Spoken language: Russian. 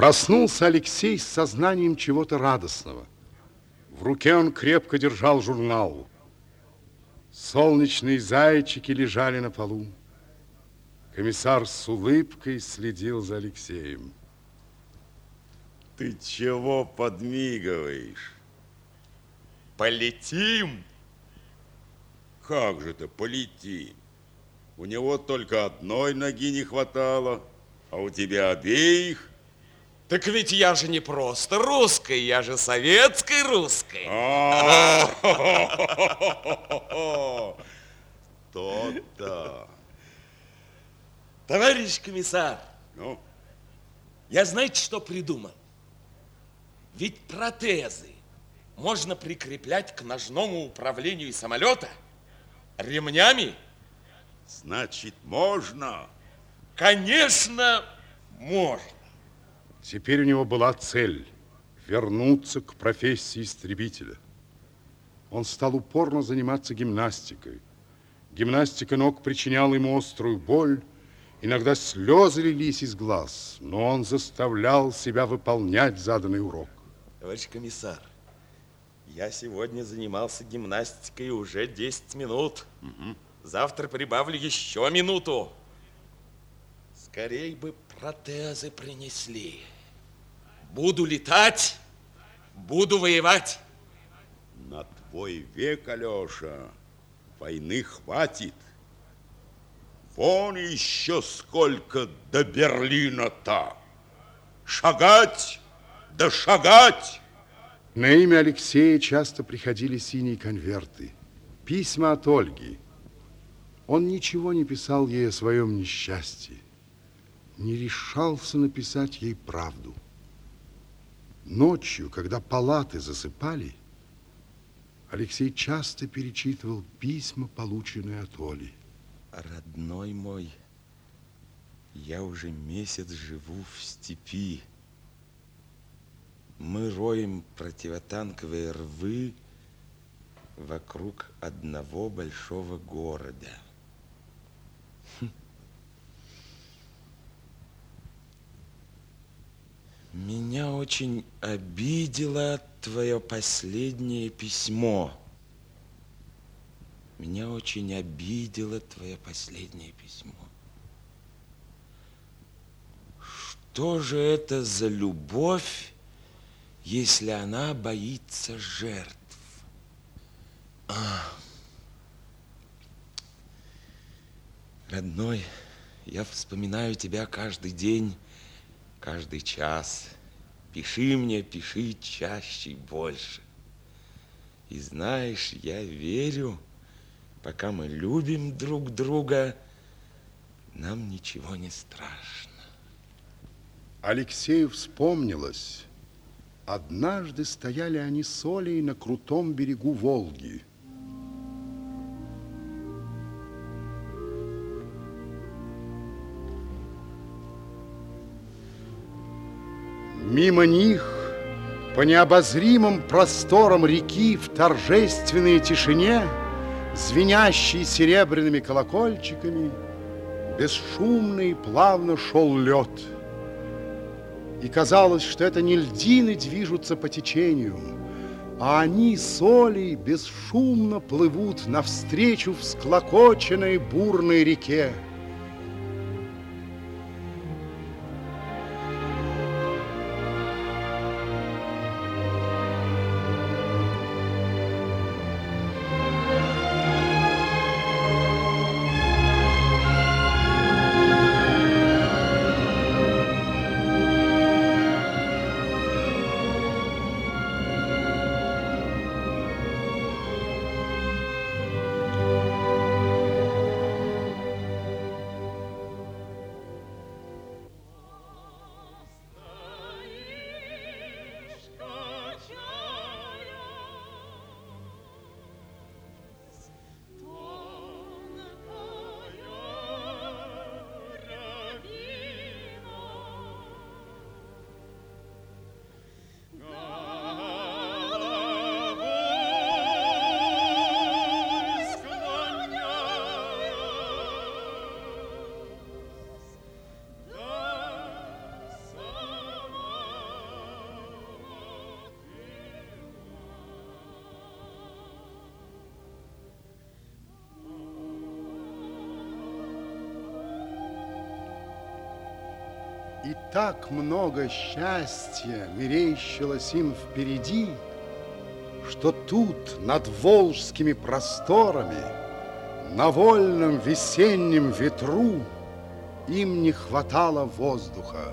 Проснулся Алексей с сознанием чего-то радостного. В руке он крепко держал журнал. Солнечные зайчики лежали на полу. Комиссар с улыбкой следил за Алексеем. Ты чего подмигиваешь? Полетим? Как же ты полетим? У него только одной ноги не хватало, а у тебя обеих. Так ведь я же не просто русской, я же советской русской. То-то. Товарищ комиссар, Ну, я знаете, что придумал? Ведь протезы можно прикреплять к ножному управлению самолета ремнями. значит, можно. Конечно, можно. Теперь у него была цель – вернуться к профессии истребителя. Он стал упорно заниматься гимнастикой. Гимнастика ног причиняла ему острую боль, иногда слезы лились из глаз, но он заставлял себя выполнять заданный урок. Товарищ комиссар, я сегодня занимался гимнастикой уже 10 минут. Завтра прибавлю еще минуту. Скорей бы протезы принесли. Буду летать, буду воевать. На твой век, Алеша, войны хватит. Вон еще сколько до Берлина-то. Шагать, да шагать. На имя Алексея часто приходили синие конверты, письма от Ольги. Он ничего не писал ей о своем несчастье, не решался написать ей правду. Ночью, когда палаты засыпали, Алексей часто перечитывал письма, полученные от Оли. Родной мой, я уже месяц живу в степи. Мы роем противотанковые рвы вокруг одного большого города. Хм. Меня очень обидело твое последнее письмо. Меня очень обидело твое последнее письмо. Что же это за любовь, если она боится жертв? А. Родной, я вспоминаю тебя каждый день, каждый час. Пиши мне, пиши чаще и больше. И знаешь, я верю, пока мы любим друг друга, нам ничего не страшно. Алексею вспомнилось, однажды стояли они с Олей на крутом берегу Волги. Мимо них, по необозримым просторам реки в торжественной тишине, звенящей серебряными колокольчиками, бесшумно и плавно шел лед – и казалось, что это не льдины движутся по течению, а они с Олей бесшумно плывут навстречу всклокоченной бурной реке. И так много счастья мерещилось им впереди, что тут, над волжскими просторами, на вольном весеннем ветру, им не хватало воздуха.